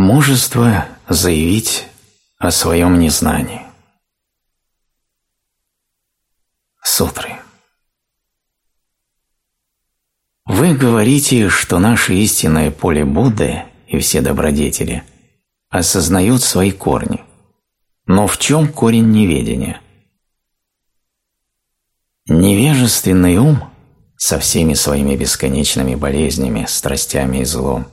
Мужество заявить о своем незнании. Сутры. Вы говорите, что наше истинное поле Будды и все добродетели осознают свои корни. Но в чем корень неведения? Невежественный ум со всеми своими бесконечными болезнями, страстями и злом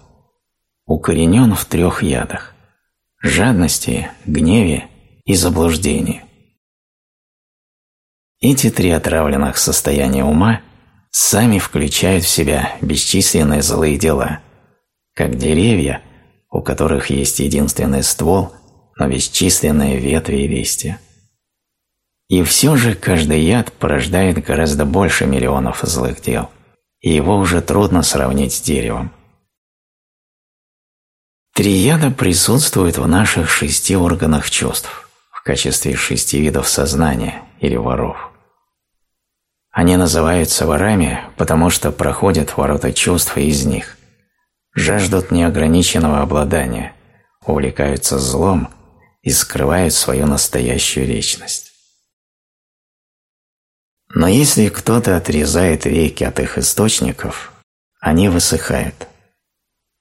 укоренен в трех ядах – жадности, гневе и заблуждении. Эти три отравленных состояния ума сами включают в себя бесчисленные злые дела, как деревья, у которых есть единственный ствол, но бесчисленные ветви и листья. И все же каждый яд порождает гораздо больше миллионов злых дел, и его уже трудно сравнить с деревом. Три яда присутствуют в наших шести органах чувств в качестве шести видов сознания или воров. Они называются ворами, потому что проходят ворота чувств из них, жаждут неограниченного обладания, увлекаются злом и скрывают свою настоящую личность. Но если кто-то отрезает реки от их источников, они высыхают.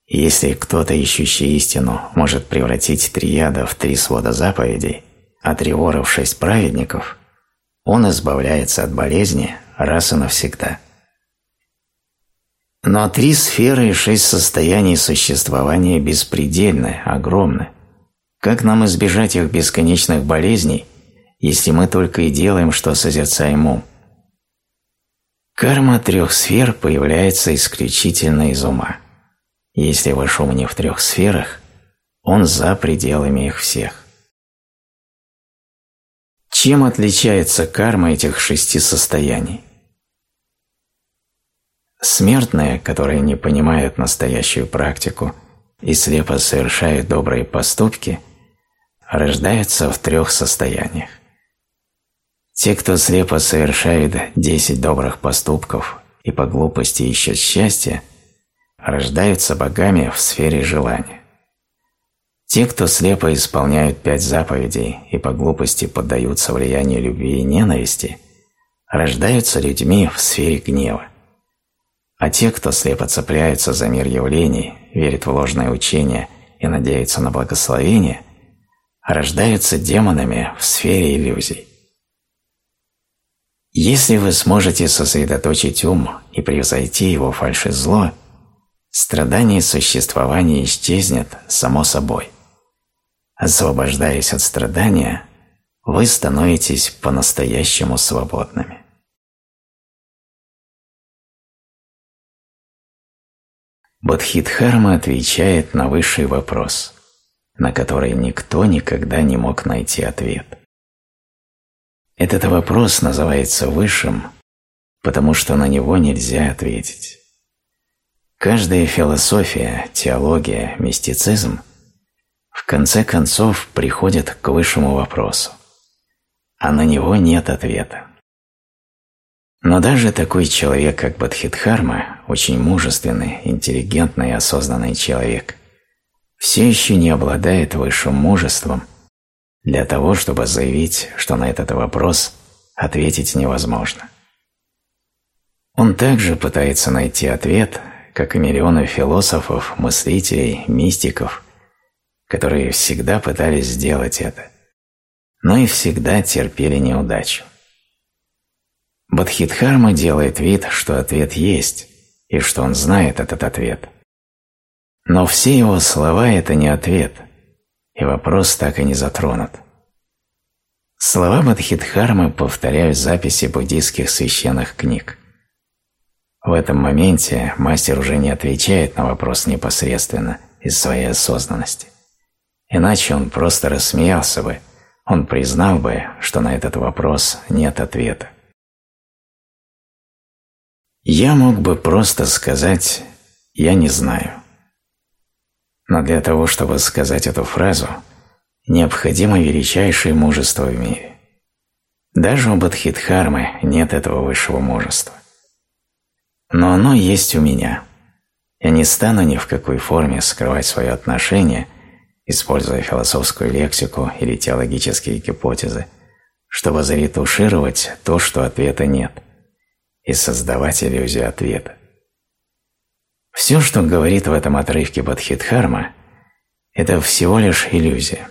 Если кто-то, ищущий истину, может превратить триада в три свода заповедей, а три вора в шесть праведников, он избавляется от болезни раз и навсегда. Но три сферы и шесть состояний существования беспредельны, огромны. Как нам избежать их бесконечных болезней, если мы только и делаем, что созерцаем ум? Карма трех сфер появляется исключительно из ума. Если ваш ум не в трех сферах, он за пределами их всех. Чем отличается карма этих шести состояний? Смертные, которые не понимают настоящую практику и слепо совершают добрые поступки, рождаются в трех состояниях. Те, кто слепо совершает десять добрых поступков и по глупости ищет счастье, рождаются богами в сфере желания. Те, кто слепо исполняют пять заповедей и по глупости поддаются влиянию любви и ненависти, рождаются людьми в сфере гнева. А те, кто слепо цепляются за мир явлений, верят в ложное учение и надеются на благословение, рождаются демонами в сфере иллюзий. Если вы сможете сосредоточить ум и превзойти его фальши-зло, страдание существования исчезнет само собой. Освобождаясь от страдания, вы становитесь по-настоящему свободными. Бодхидхарма отвечает на высший вопрос, на который никто никогда не мог найти ответ – этот вопрос называется высшим, потому что на него нельзя ответить. Каждая философия, теология, мистицизм в конце концов приходит к высшему вопросу, а на него нет ответа. Но даже такой человек, как Бадхидхарма, очень мужественный, интеллигентный и осознанный человек, все еще не обладает высшим мужеством – для того, чтобы заявить, что на этот вопрос ответить невозможно. Он также пытается найти ответ, как и миллионы философов, мыслителей, мистиков, которые всегда пытались сделать это, но и всегда терпели неудачу. Бадхидхарма делает вид, что ответ есть, и что он знает этот ответ. Но все его слова – это не ответ – и вопрос так и не затронут. Слова Бадхидхармы повторяют записи буддийских священных книг. В этом моменте мастер уже не отвечает на вопрос непосредственно из своей осознанности. Иначе он просто рассмеялся бы, он признал бы, что на этот вопрос нет ответа. Я мог бы просто сказать «я не знаю». Но для того, чтобы сказать эту фразу, необходимо величайшее мужество в мире. Даже у Бадхидхармы нет этого высшего мужества. Но оно есть у меня. Я не стану ни в какой форме скрывать свое отношение используя философскую лексику или теологические гипотезы, чтобы заретушировать то, что ответа нет, и создавать иллюзию ответа. Все, что говорит в этом отрывке Бадхидхарма, это всего лишь иллюзия.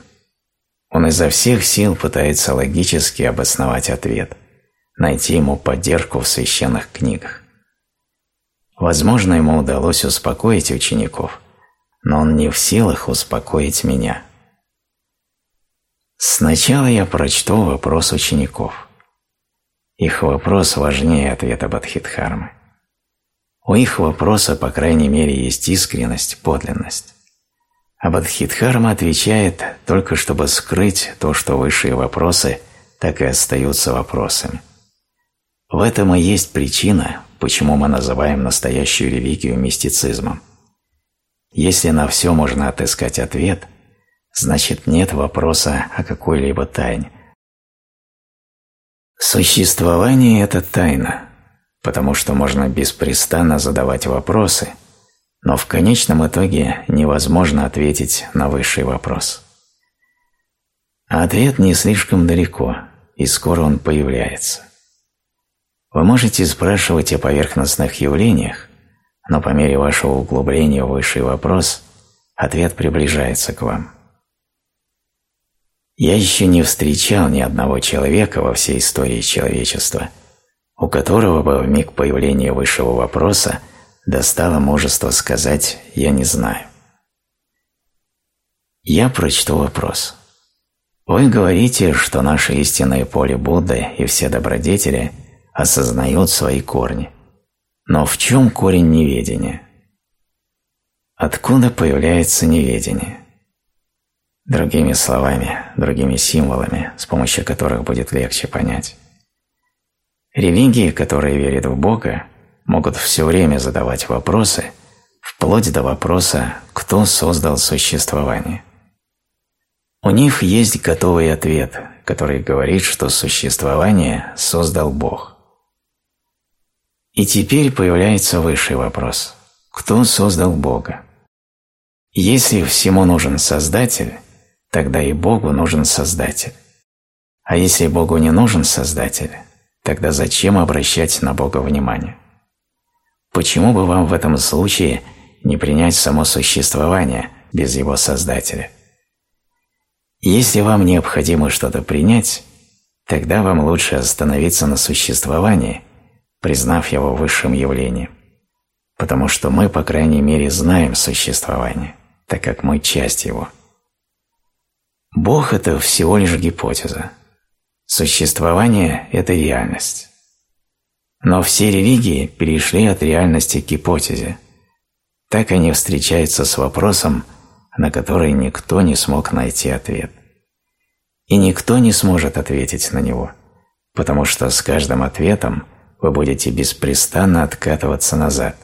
Он изо всех сил пытается логически обосновать ответ, найти ему поддержку в священных книгах. Возможно, ему удалось успокоить учеников, но он не в силах успокоить меня. Сначала я прочту вопрос учеников. Их вопрос важнее ответа Бадхидхармы. У их вопроса, по крайней мере, есть искренность, подлинность. А Бадхидхарма отвечает только чтобы скрыть то, что высшие вопросы так и остаются вопросами. В этом и есть причина, почему мы называем настоящую религию мистицизмом. Если на все можно отыскать ответ, значит нет вопроса о какой-либо тайне. Существование – это тайна, потому что можно беспрестанно задавать вопросы, но в конечном итоге невозможно ответить на высший вопрос. А ответ не слишком далеко, и скоро он появляется. Вы можете спрашивать о поверхностных явлениях, но по мере вашего углубления в высший вопрос ответ приближается к вам. Я еще не встречал ни одного человека во всей истории человечества, у которого бы в миг появления высшего вопроса достало мужество сказать «я не знаю». Я прочту вопрос. Вы говорите, что наше истинное поле Будды и все добродетели осознают свои корни. Но в чем корень неведения? Откуда появляется неведение? Другими словами, другими символами, с помощью которых будет легче понять. Религии, которые верят в Бога, могут все время задавать вопросы, вплоть до вопроса «Кто создал существование?». У них есть готовый ответ, который говорит, что существование создал Бог. И теперь появляется высший вопрос. Кто создал Бога? Если всему нужен Создатель, тогда и Богу нужен Создатель. А если Богу не нужен Создатель, тогда зачем обращать на Бога внимание? Почему бы вам в этом случае не принять само существование без его Создателя? Если вам необходимо что-то принять, тогда вам лучше остановиться на существовании – признав его высшим явлением. Потому что мы, по крайней мере, знаем существование, так как мы часть его. Бог – это всего лишь гипотеза. Существование – это реальность. Но все религии перешли от реальности к гипотезе. Так они встречаются с вопросом, на который никто не смог найти ответ. И никто не сможет ответить на него, потому что с каждым ответом вы будете беспрестанно откатываться назад.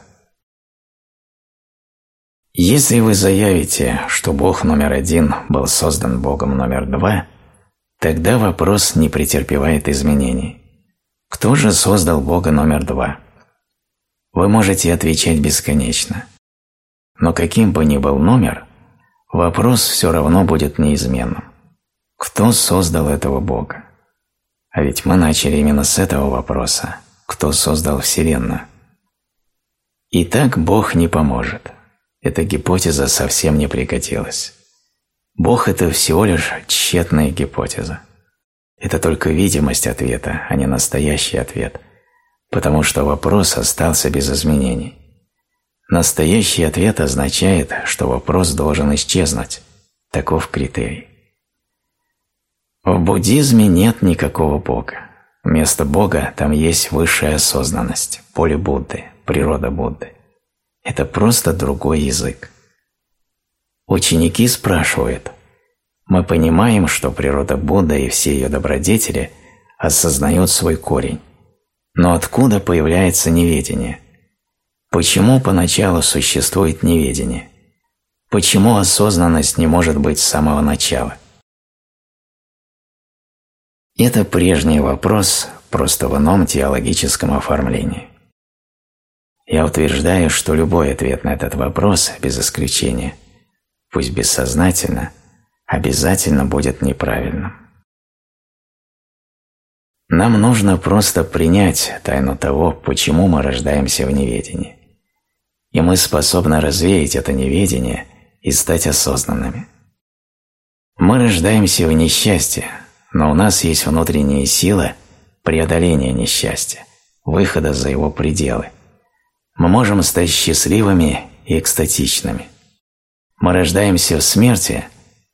Если вы заявите, что Бог номер один был создан Богом номер два, тогда вопрос не претерпевает изменений. Кто же создал Бога номер два? Вы можете отвечать бесконечно. Но каким бы ни был номер, вопрос все равно будет неизменным. Кто создал этого Бога? А ведь мы начали именно с этого вопроса кто создал Вселенную. И так Бог не поможет. Эта гипотеза совсем не пригодилась. Бог – это всего лишь тщетная гипотеза. Это только видимость ответа, а не настоящий ответ, потому что вопрос остался без изменений. Настоящий ответ означает, что вопрос должен исчезнуть. Таков критерий. В буддизме нет никакого Бога. Вместо Бога там есть высшая осознанность, поле Будды, природа Будды. Это просто другой язык. Ученики спрашивают, мы понимаем, что природа Будды и все ее добродетели осознают свой корень. Но откуда появляется неведение? Почему поначалу существует неведение? Почему осознанность не может быть с самого начала? Это прежний вопрос, просто в ином теологическом оформлении. Я утверждаю, что любой ответ на этот вопрос, без исключения, пусть бессознательно, обязательно будет неправильным. Нам нужно просто принять тайну того, почему мы рождаемся в неведении. И мы способны развеять это неведение и стать осознанными. Мы рождаемся в несчастье, но у нас есть внутренняя сила преодоления несчастья, выхода за его пределы. Мы можем стать счастливыми и экстатичными. Мы рождаемся в смерти,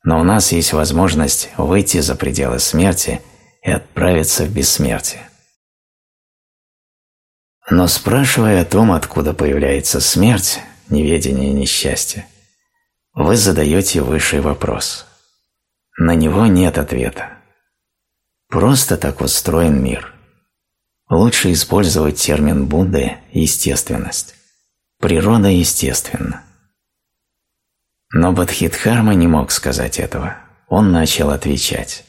но у нас есть возможность выйти за пределы смерти – и отправиться в бессмертие. Но спрашивая о том, откуда появляется смерть, неведение и несчастье, вы задаете высший вопрос. На него нет ответа. Просто так устроен мир. Лучше использовать термин Будды «естественность». Природа естественна. Но Бадхидхарма не мог сказать этого. Он начал отвечать.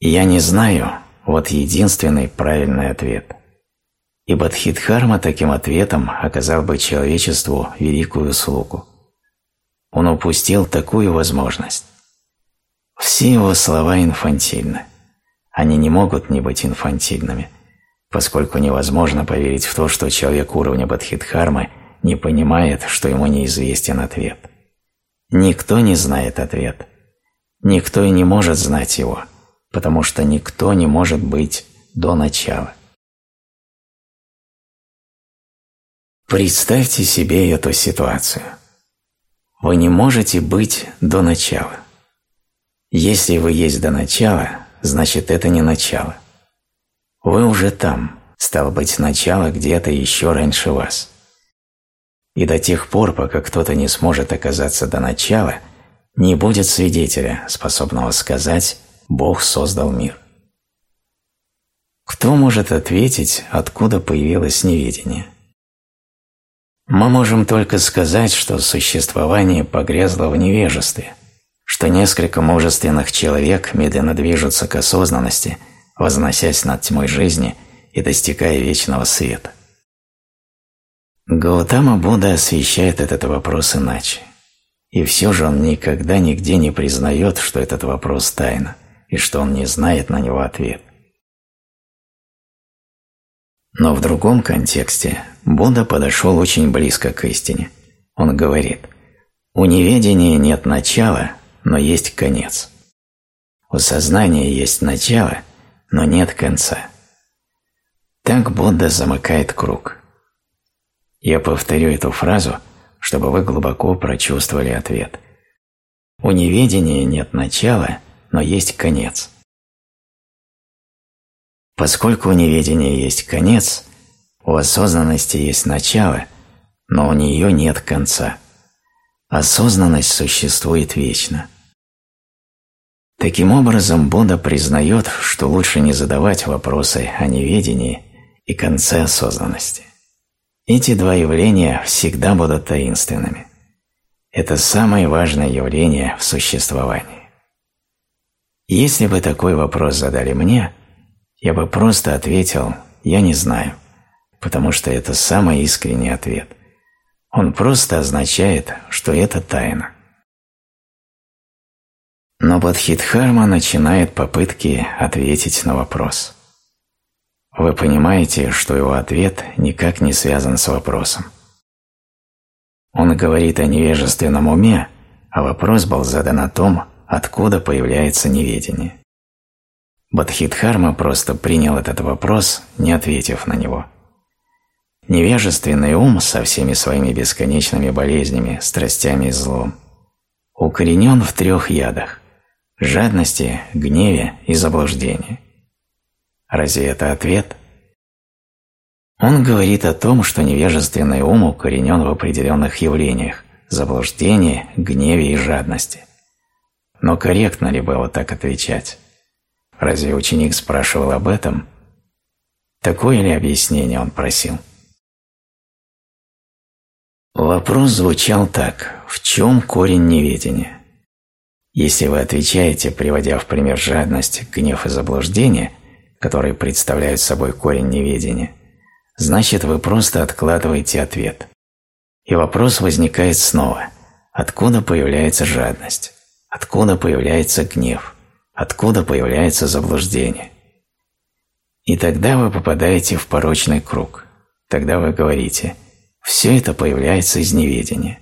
«Я не знаю» – вот единственный правильный ответ. И Бадхидхарма таким ответом оказал бы человечеству великую услугу. Он упустил такую возможность. Все его слова инфантильны. Они не могут не быть инфантильными, поскольку невозможно поверить в то, что человек уровня Бадхидхармы не понимает, что ему неизвестен ответ. Никто не знает ответ. Никто и не может знать его – потому что никто не может быть до начала. Представьте себе эту ситуацию. Вы не можете быть до начала. Если вы есть до начала, значит это не начало. Вы уже там, стало быть, начало где-то еще раньше вас. И до тех пор, пока кто-то не сможет оказаться до начала, не будет свидетеля, способного сказать Бог создал мир. Кто может ответить, откуда появилось неведение? Мы можем только сказать, что существование погрязло в невежестве, что несколько мужественных человек медленно движутся к осознанности, возносясь над тьмой жизни и достигая вечного света. Гаутама Будда освещает этот вопрос иначе. И все же он никогда нигде не признает, что этот вопрос тайна и что он не знает на него ответ. Но в другом контексте Будда подошел очень близко к истине. Он говорит, у неведения нет начала, но есть конец. У сознания есть начало, но нет конца. Так Будда замыкает круг. Я повторю эту фразу, чтобы вы глубоко прочувствовали ответ. У неведения нет начала, но есть конец. Поскольку у неведения есть конец, у осознанности есть начало, но у нее нет конца. Осознанность существует вечно. Таким образом, Будда признает, что лучше не задавать вопросы о неведении и конце осознанности. Эти два явления всегда будут таинственными. Это самое важное явление в существовании. Если бы такой вопрос задали мне, я бы просто ответил «я не знаю», потому что это самый искренний ответ. Он просто означает, что это тайна. Но Бадхидхарма начинает попытки ответить на вопрос. Вы понимаете, что его ответ никак не связан с вопросом. Он говорит о невежественном уме, а вопрос был задан о том, откуда появляется неведение. Бадхидхарма просто принял этот вопрос, не ответив на него. Невежественный ум со всеми своими бесконечными болезнями, страстями и злом укоренен в трех ядах – жадности, гневе и заблуждении. Разве это ответ? Он говорит о том, что невежественный ум укоренен в определенных явлениях – заблуждении, гневе и жадности. Но корректно ли было так отвечать? Разве ученик спрашивал об этом? Такое ли объяснение он просил? Вопрос звучал так. В чем корень неведения? Если вы отвечаете, приводя в пример жадность, гнев и заблуждение, которые представляют собой корень неведения, значит вы просто откладываете ответ. И вопрос возникает снова. откуда появляется жадность, откуда появляется гнев, откуда появляется заблуждение. И тогда вы попадаете в порочный круг. Тогда вы говорите «все это появляется из неведения».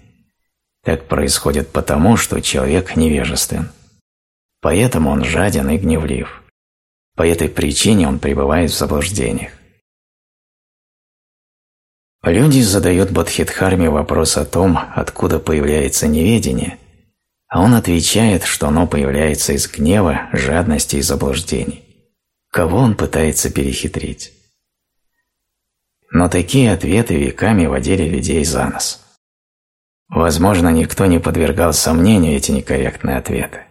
Так происходит потому, что человек невежествен. Поэтому он жаден и гневлив. По этой причине он пребывает в заблуждениях. Люди задают Бодхидхарме вопрос о том, откуда появляется неведение, а он отвечает, что оно появляется из гнева, жадности и заблуждений. Кого он пытается перехитрить? Но такие ответы веками водили людей за нос. Возможно, никто не подвергал сомнению эти некорректные ответы.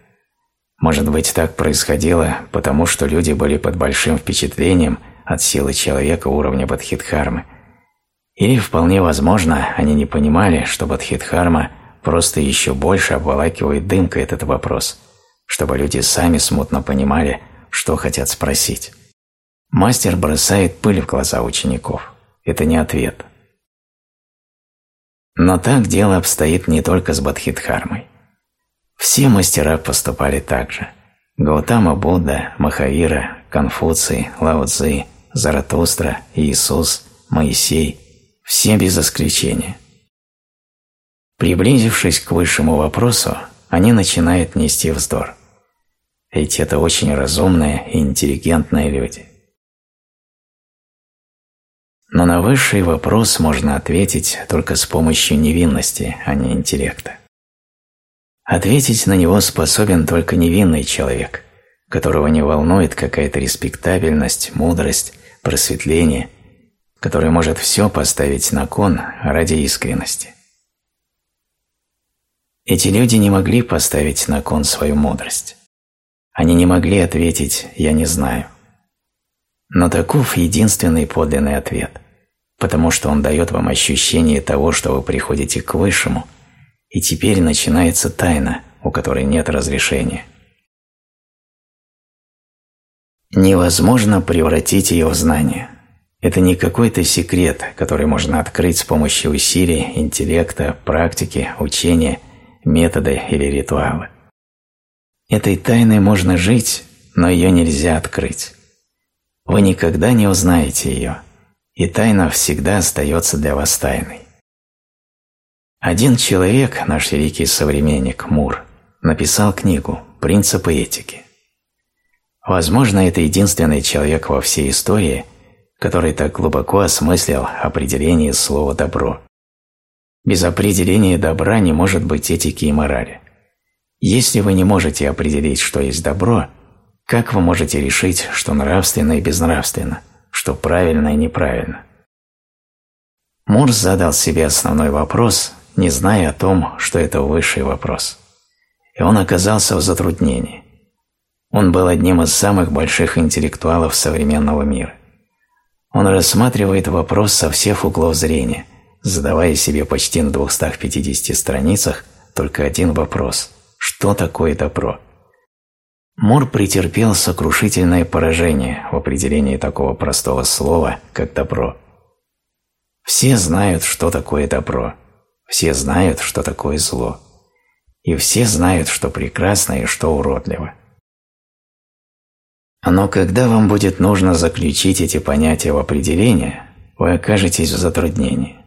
Может быть, так происходило, потому что люди были под большим впечатлением от силы человека уровня Бадхидхармы. Или, вполне возможно, они не понимали, что Бадхидхарма просто еще больше обволакивает дымкой этот вопрос, чтобы люди сами смутно понимали, что хотят спросить. Мастер бросает пыль в глаза учеников. Это не ответ. Но так дело обстоит не только с Бадхидхармой. Все мастера поступали так же. Гаутама Будда, Махавира, Конфуций, Лао Цзи, Заратустра, Иисус, Моисей – все без исключения. Приблизившись к высшему вопросу, они начинают нести вздор. Ведь это очень разумные и интеллигентные люди. Но на высший вопрос можно ответить только с помощью невинности, а не интеллекта. Ответить на него способен только невинный человек, которого не волнует какая-то респектабельность, мудрость, просветление, который может все поставить на кон ради искренности. Эти люди не могли поставить на кон свою мудрость. Они не могли ответить «я не знаю». Но таков единственный подлинный ответ, потому что он дает вам ощущение того, что вы приходите к Высшему – и теперь начинается тайна, у которой нет разрешения. Невозможно превратить ее в знание. Это не какой-то секрет, который можно открыть с помощью усилий, интеллекта, практики, учения, метода или ритуала. Этой тайной можно жить, но ее нельзя открыть. Вы никогда не узнаете ее, и тайна всегда остается для вас тайной. Один человек, наш великий современник Мур, написал книгу «Принципы этики». Возможно, это единственный человек во всей истории, который так глубоко осмыслил определение слова «добро». Без определения добра не может быть этики и морали. Если вы не можете определить, что есть добро, как вы можете решить, что нравственно и безнравственно, что правильно и неправильно? Мур задал себе основной вопрос, не зная о том, что это высший вопрос. И он оказался в затруднении. Он был одним из самых больших интеллектуалов современного мира. Он рассматривает вопрос со всех углов зрения, задавая себе почти на 250 страницах только один вопрос – что такое добро? Мур претерпел сокрушительное поражение в определении такого простого слова, как добро. Все знают, что такое добро – все знают, что такое зло. И все знают, что прекрасно и что уродливо. Но когда вам будет нужно заключить эти понятия в определение, вы окажетесь в затруднении.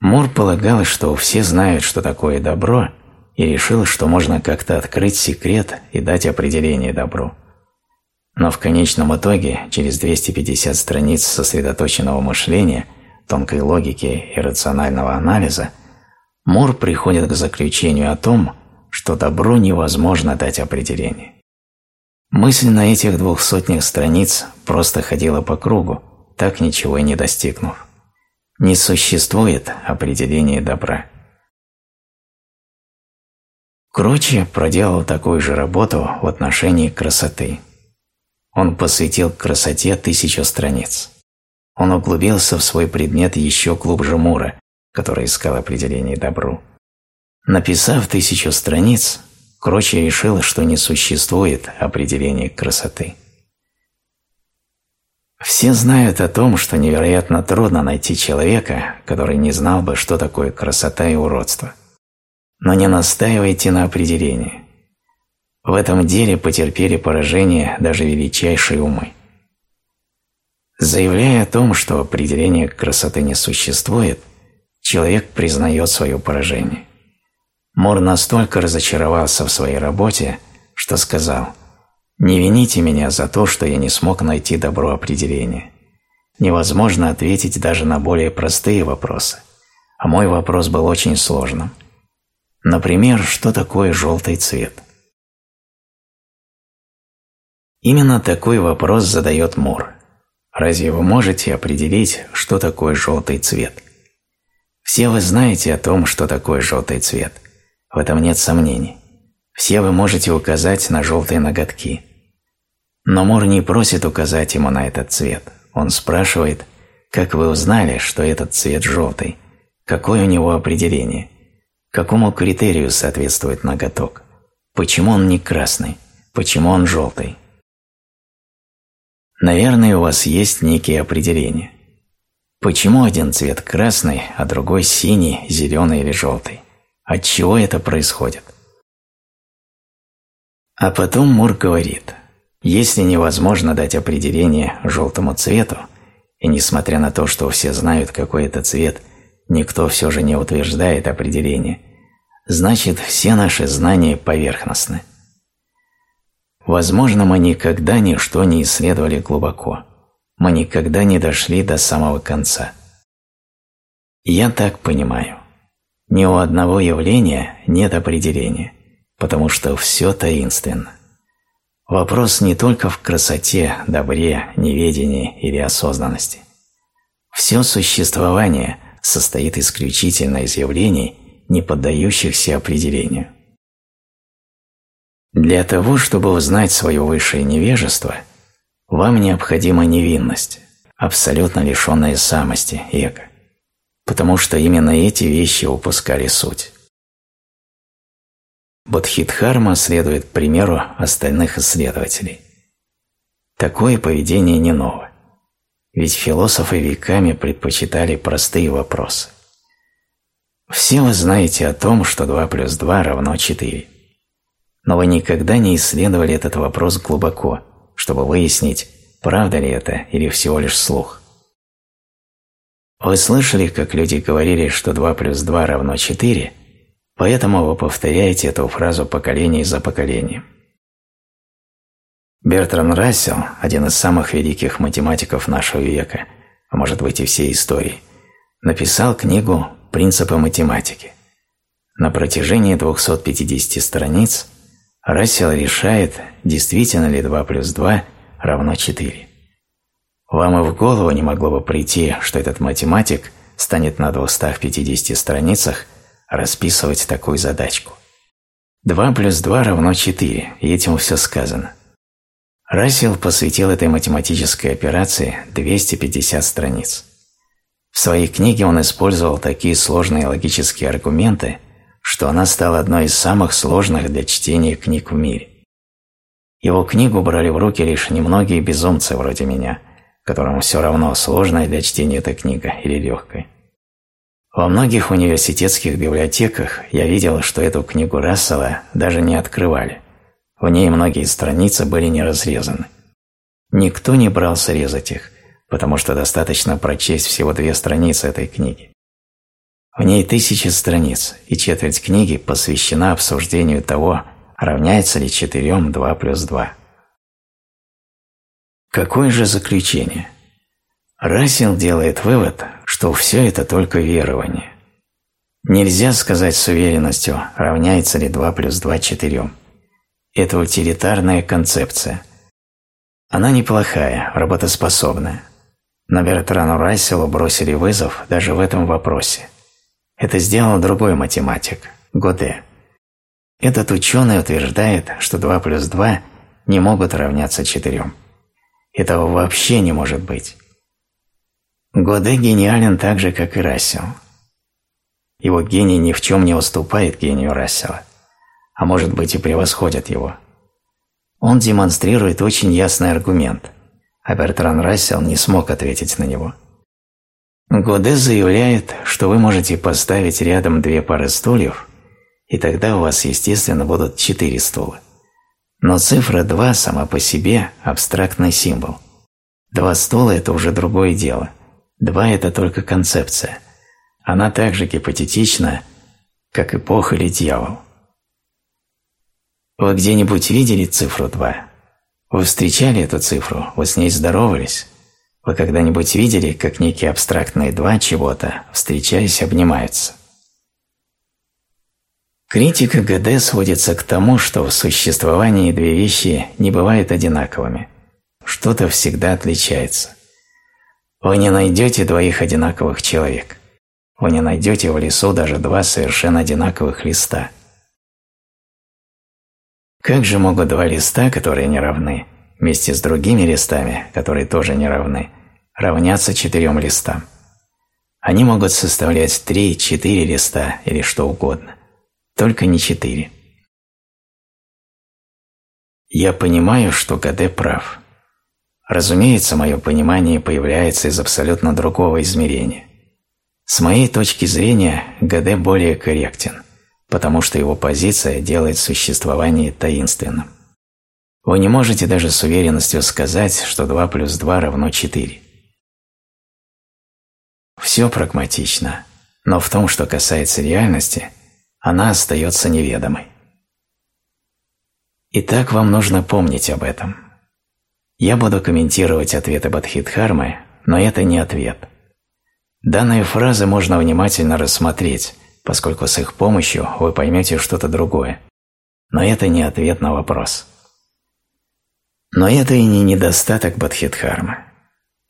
Мур полагал, что все знают, что такое добро, и решил, что можно как-то открыть секрет и дать определение добру. Но в конечном итоге, через 250 страниц сосредоточенного мышления – тонкой логики и рационального анализа, Мур приходит к заключению о том, что добро невозможно дать определение. Мысль на этих двух сотнях страниц просто ходила по кругу, так ничего и не достигнув. Не существует определения добра. Кроче проделал такую же работу в отношении красоты. Он посвятил красоте тысячу страниц он углубился в свой предмет еще глубже Мура, который искал определение добру. Написав тысячу страниц, Кроче решил, что не существует определения красоты. Все знают о том, что невероятно трудно найти человека, который не знал бы, что такое красота и уродство. Но не настаивайте на определении. В этом деле потерпели поражение даже величайшие умы. Заявляя о том, что определения красоты не существует, человек признает свое поражение. Мор настолько разочаровался в своей работе, что сказал «Не вините меня за то, что я не смог найти добро определения. Невозможно ответить даже на более простые вопросы, а мой вопрос был очень сложным. Например, что такое желтый цвет?» Именно такой вопрос задает Мор. Разве вы можете определить, что такое желтый цвет? Все вы знаете о том, что такое желтый цвет. В этом нет сомнений. Все вы можете указать на желтые ноготки. Но Мор не просит указать ему на этот цвет. Он спрашивает, как вы узнали, что этот цвет желтый? Какое у него определение? Какому критерию соответствует ноготок? Почему он не красный? Почему он желтый? Наверное, у вас есть некие определения. Почему один цвет красный, а другой синий, зеленый или желтый? От чего это происходит? А потом Мур говорит, если невозможно дать определение желтому цвету, и несмотря на то, что все знают, какой это цвет, никто все же не утверждает определение, значит, все наши знания поверхностны. Возможно, мы никогда ничто не исследовали глубоко. Мы никогда не дошли до самого конца. Я так понимаю. Ни у одного явления нет определения, потому что все таинственно. Вопрос не только в красоте, добре, неведении или осознанности. Все существование состоит исключительно из явлений, не поддающихся определению. Для того, чтобы узнать свое высшее невежество, вам необходима невинность, абсолютно лишенная самости, эго, потому что именно эти вещи упускали суть. Бодхидхарма следует примеру остальных исследователей. Такое поведение не ново, ведь философы веками предпочитали простые вопросы. Все вы знаете о том, что 2 плюс 2 равно 4 но вы никогда не исследовали этот вопрос глубоко, чтобы выяснить, правда ли это или всего лишь слух. Вы слышали, как люди говорили, что 2 плюс 2 равно 4, поэтому вы повторяете эту фразу поколение за поколением. Бертран Рассел, один из самых великих математиков нашего века, а может быть и всей истории, написал книгу «Принципы математики». На протяжении 250 страниц – Рассел решает, действительно ли 2 плюс 2 равно 4. Вам и в голову не могло бы прийти, что этот математик станет на 250 страницах расписывать такую задачку. 2 плюс 2 равно 4, и этим все сказано. Рассел посвятил этой математической операции 250 страниц. В своей книге он использовал такие сложные логические аргументы, что она стала одной из самых сложных для чтения книг в мире. Его книгу брали в руки лишь немногие безумцы вроде меня, которым все равно сложная для чтения эта книга или легкая. Во многих университетских библиотеках я видел, что эту книгу Рассела даже не открывали. В ней многие страницы были не разрезаны. Никто не брался резать их, потому что достаточно прочесть всего две страницы этой книги. В ней тысячи страниц, и четверть книги посвящена обсуждению того, равняется ли четырем 2 плюс 2. Какое же заключение? Рассел делает вывод, что все это только верование. Нельзя сказать с уверенностью, равняется ли 2 плюс 2 4. Это утилитарная концепция. Она неплохая, работоспособная. Но Бертрану Расселу бросили вызов даже в этом вопросе. Это сделал другой математик – Годе. Этот ученый утверждает, что 2 плюс 2 не могут равняться 4. Этого вообще не может быть. Годе гениален так же, как и Рассел. Его гений ни в чем не уступает гению Рассела, а может быть и превосходит его. Он демонстрирует очень ясный аргумент, а Бертран Рассел не смог ответить на него – Годе заявляет, что вы можете поставить рядом две пары стульев и тогда у вас, естественно, будут четыре стула. Но цифра 2 сама по себе – абстрактный символ. Два стула – это уже другое дело. Два – это только концепция. Она также гипотетична, как эпоха или дьявол. Вы где-нибудь видели цифру 2? Вы встречали эту цифру? Вы с ней здоровались? Вы когда-нибудь видели, как некие абстрактные два чего-то, встречаясь, обнимаются? Критика ГД сводится к тому, что в существовании две вещи не бывают одинаковыми. Что-то всегда отличается. Вы не найдете двоих одинаковых человек. Вы не найдете в лесу даже два совершенно одинаковых листа. Как же могут два листа, которые не равны, вместе с другими листами, которые тоже не равны, равняться четырем листам? Они могут составлять три, четыре листа или что угодно только не четыре. Я понимаю, что ГД прав. Разумеется, мое понимание появляется из абсолютно другого измерения. С моей точки зрения, ГД более корректен, потому что его позиция делает существование таинственным. Вы не можете даже с уверенностью сказать, что 2 плюс 2 равно 4. Все прагматично, но в том, что касается реальности, она остается неведомой. Итак, вам нужно помнить об этом. Я буду комментировать ответы Бадхидхармы, но это не ответ. Данные фразы можно внимательно рассмотреть, поскольку с их помощью вы поймете что-то другое. Но это не ответ на вопрос. Но это и не недостаток Бадхидхармы.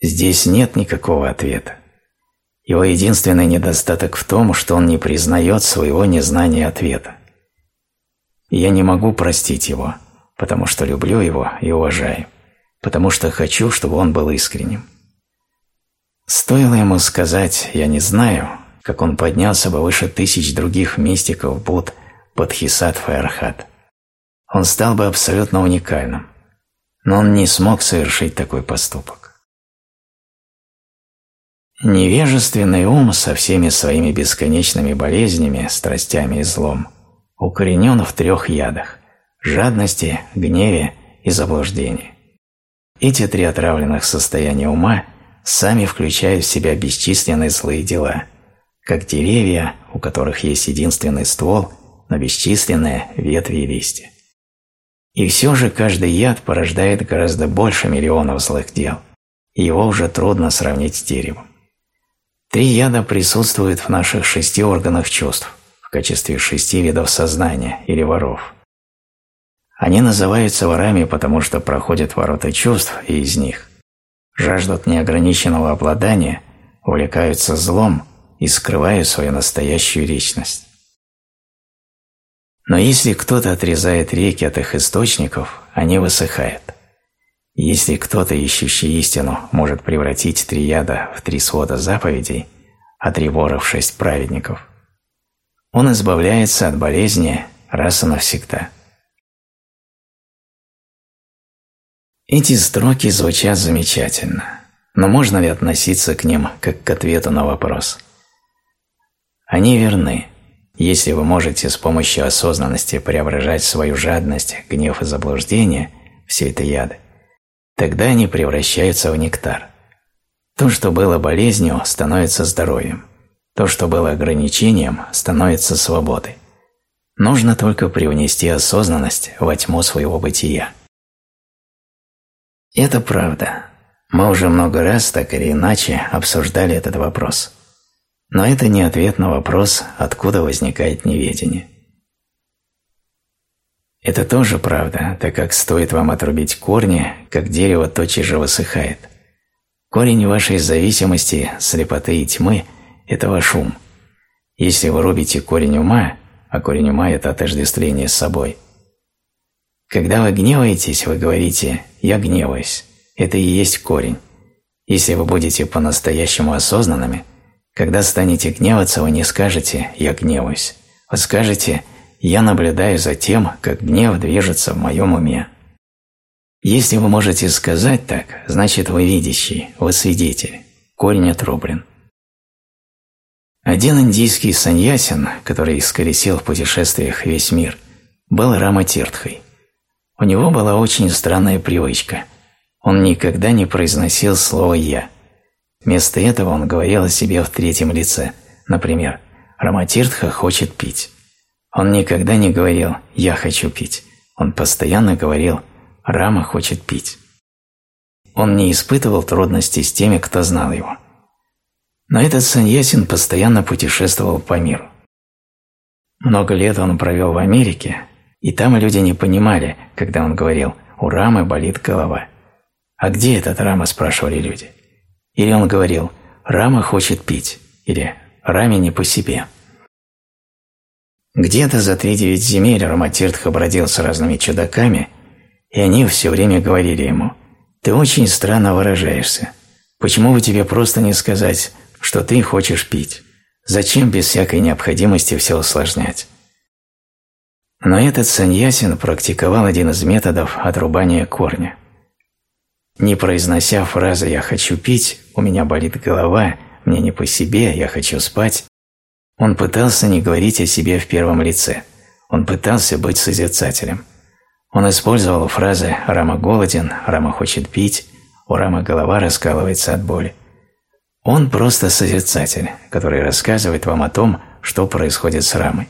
Здесь нет никакого ответа. Его единственный недостаток в том, что он не признает своего незнания ответа. я не могу простить его, потому что люблю его и уважаю, потому что хочу, чтобы он был искренним. Стоило ему сказать «я не знаю», как он поднялся бы выше тысяч других мистиков Буд, Бодхисаттв и Архат. Он стал бы абсолютно уникальным, но он не смог совершить такой поступок. Невежественный ум со всеми своими бесконечными болезнями, страстями и злом укоренен в трех ядах – жадности, гневе и заблуждении. Эти три отравленных состояния ума сами включают в себя бесчисленные злые дела, как деревья, у которых есть единственный ствол, но бесчисленные ветви и листья. И все же каждый яд порождает гораздо больше миллионов злых дел, и его уже трудно сравнить с деревом. Три яда присутствуют в наших шести органах чувств в качестве шести видов сознания или воров. Они называются ворами, потому что проходят ворота чувств и из них. Жаждут неограниченного обладания, увлекаются злом и скрывают свою настоящую личность. Но если кто-то отрезает реки от их источников, они высыхают. Если кто-то, ищущий истину, может превратить три яда в три свода заповедей, а три вора в шесть праведников, он избавляется от болезни раз и навсегда. Эти строки звучат замечательно, но можно ли относиться к ним как к ответу на вопрос? Они верны, если вы можете с помощью осознанности преображать свою жадность, гнев и заблуждение, все это яды, Тогда они превращаются в нектар. То, что было болезнью, становится здоровьем. То, что было ограничением, становится свободой. Нужно только привнести осознанность во тьму своего бытия. Это правда. Мы уже много раз так или иначе обсуждали этот вопрос. Но это не ответ на вопрос, откуда возникает неведение. Это тоже правда, так как стоит вам отрубить корни, как дерево тотчас же высыхает. Корень вашей зависимости, слепоты и тьмы – это ваш ум. Если вы рубите корень ума, а корень ума – это отождествление с собой. Когда вы гневаетесь, вы говорите «я гневаюсь». Это и есть корень. Если вы будете по-настоящему осознанными, когда станете гневаться, вы не скажете «я гневаюсь». Вы скажете «я наблюдаю за тем, как гнев движется в моем уме. Если вы можете сказать так, значит вы видящий, вы свидетель, корень отрублен. Один индийский саньясин, который исколесил в путешествиях весь мир, был Раматиртхой. У него была очень странная привычка. Он никогда не произносил слово «я». Вместо этого он говорил о себе в третьем лице. Например, Раматиртха хочет пить. Он никогда не говорил «я хочу пить». Он постоянно говорил «Рама хочет пить». Он не испытывал трудностей с теми, кто знал его. Но этот саньясин постоянно путешествовал по миру. Много лет он провел в Америке, и там люди не понимали, когда он говорил «у Рамы болит голова». «А где этот Рама?» – спрашивали люди. Или он говорил «Рама хочет пить» или «Раме не по себе». Где-то за три-девять земель Раматиртха бродил с разными чудаками, и они все время говорили ему «Ты очень странно выражаешься. Почему бы тебе просто не сказать, что ты хочешь пить? Зачем без всякой необходимости все усложнять?» Но этот саньясин практиковал один из методов отрубания корня. Не произнося фразы «я хочу пить», «у меня болит голова», «мне не по себе», «я хочу спать», он пытался не говорить о себе в первом лице. Он пытался быть созерцателем. Он использовал фразы «Рама голоден», «Рама хочет пить», «У Рама голова раскалывается от боли». Он просто созерцатель, который рассказывает вам о том, что происходит с Рамой.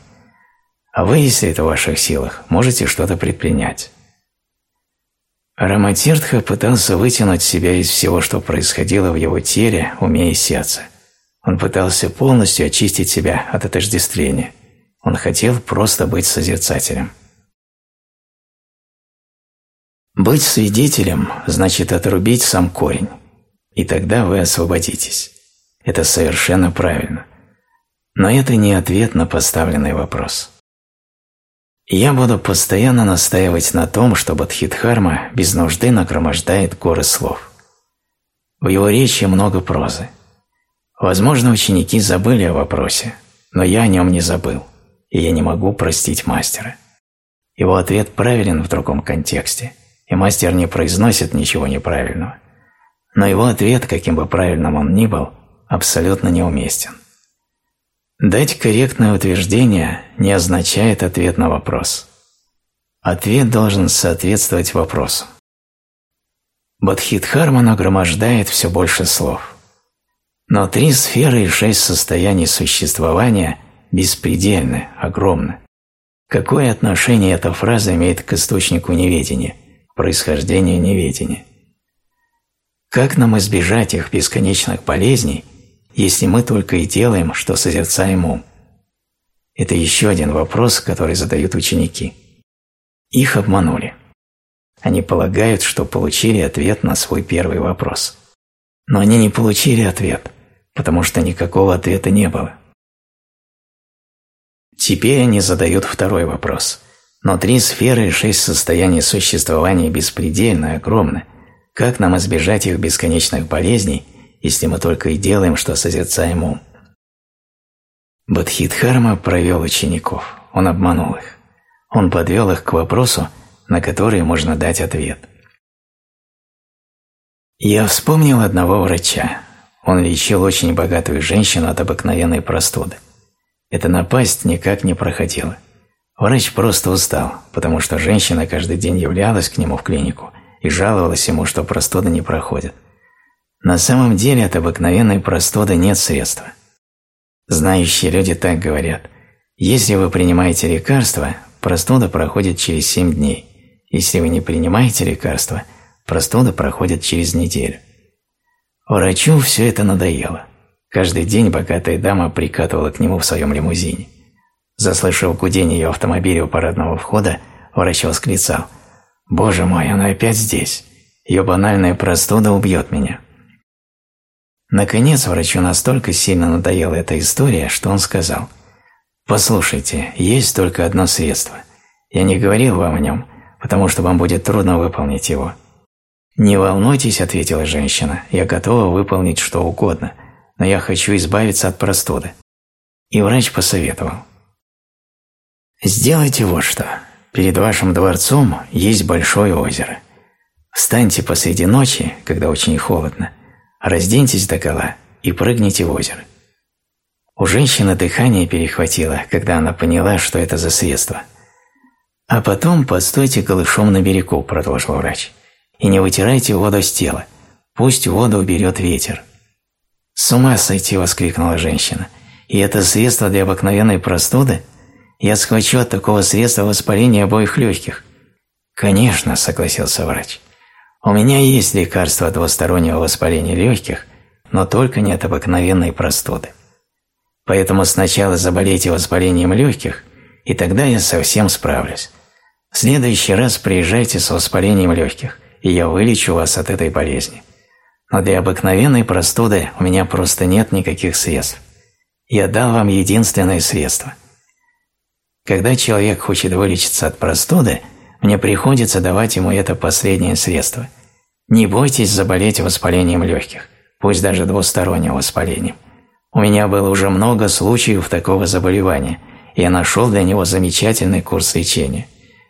А вы, если это в ваших силах, можете что-то предпринять. Раматиртха пытался вытянуть себя из всего, что происходило в его теле, уме и сердце. Он пытался полностью очистить себя от отождествления. Он хотел просто быть созерцателем. Быть свидетелем значит отрубить сам корень, и тогда вы освободитесь. Это совершенно правильно. Но это не ответ на поставленный вопрос. Я буду постоянно настаивать на том, что Бадхидхарма без нужды нагромождает горы слов. В его речи много прозы. Возможно, ученики забыли о вопросе, но я о нем не забыл, и я не могу простить мастера. Его ответ правилен в другом контексте, и мастер не произносит ничего неправильного. Но его ответ, каким бы правильным он ни был, абсолютно неуместен. Дать корректное утверждение не означает ответ на вопрос. Ответ должен соответствовать вопросу. Бодхидхарма нагромождает все больше слов. Но три сферы и шесть состояний существования беспредельны, огромны. Какое отношение эта фраза имеет к источнику неведения, происхождению неведения? Как нам избежать их бесконечных болезней – если мы только и делаем, что созерцаем ум? Это еще один вопрос, который задают ученики. Их обманули. Они полагают, что получили ответ на свой первый вопрос. Но они не получили ответ, потому что никакого ответа не было. Теперь они задают второй вопрос. Но три сферы и шесть состояний существования беспредельно огромны. Как нам избежать их бесконечных болезней – если мы только и делаем, что созерцаем ум. Бадхидхарма провел учеников, он обманул их. Он подвел их к вопросу, на который можно дать ответ. Я вспомнил одного врача. Он лечил очень богатую женщину от обыкновенной простуды. Эта напасть никак не проходила. Врач просто устал, потому что женщина каждый день являлась к нему в клинику и жаловалась ему, что простуда не проходит. На самом деле от обыкновенной простуды нет средства. Знающие люди так говорят. Если вы принимаете лекарства, простуда проходит через 7 дней. Если вы не принимаете лекарства, простуда проходит через неделю. Врачу все это надоело. Каждый день богатая дама прикатывала к нему в своем лимузине. Заслышав гудение ее автомобиля у парадного входа, врач восклицал «Боже мой, она опять здесь! Ее банальная простуда убьет меня!» Наконец врачу настолько сильно надоела эта история, что он сказал «Послушайте, есть только одно средство. Я не говорил вам о нем, потому что вам будет трудно выполнить его». «Не волнуйтесь», – ответила женщина, – «я готова выполнить что угодно, но я хочу избавиться от простуды». И врач посоветовал. «Сделайте вот что. Перед вашим дворцом есть большое озеро. Встаньте посреди ночи, когда очень холодно, разденьтесь догола и прыгните в озеро. У женщины дыхание перехватило, когда она поняла, что это за средство. «А потом постойте голышом на берегу», – продолжил врач. «И не вытирайте воду с тела. Пусть воду уберет ветер». «С ума сойти!» – воскликнула женщина. «И это средство для обыкновенной простуды? Я схвачу от такого средства воспаление обоих легких». «Конечно», – согласился врач. «У меня есть лекарство от двустороннего воспаления легких, но только не обыкновенной простуды. Поэтому сначала заболейте воспалением легких, и тогда я совсем справлюсь. В следующий раз приезжайте с воспалением легких, и я вылечу вас от этой болезни. Но для обыкновенной простуды у меня просто нет никаких средств. Я дал вам единственное средство. Когда человек хочет вылечиться от простуды, мне приходится давать ему это последнее средство. Не бойтесь заболеть воспалением легких, пусть даже двусторонним воспалением. У меня было уже много случаев такого заболевания, я нашел для него замечательный курс лечения.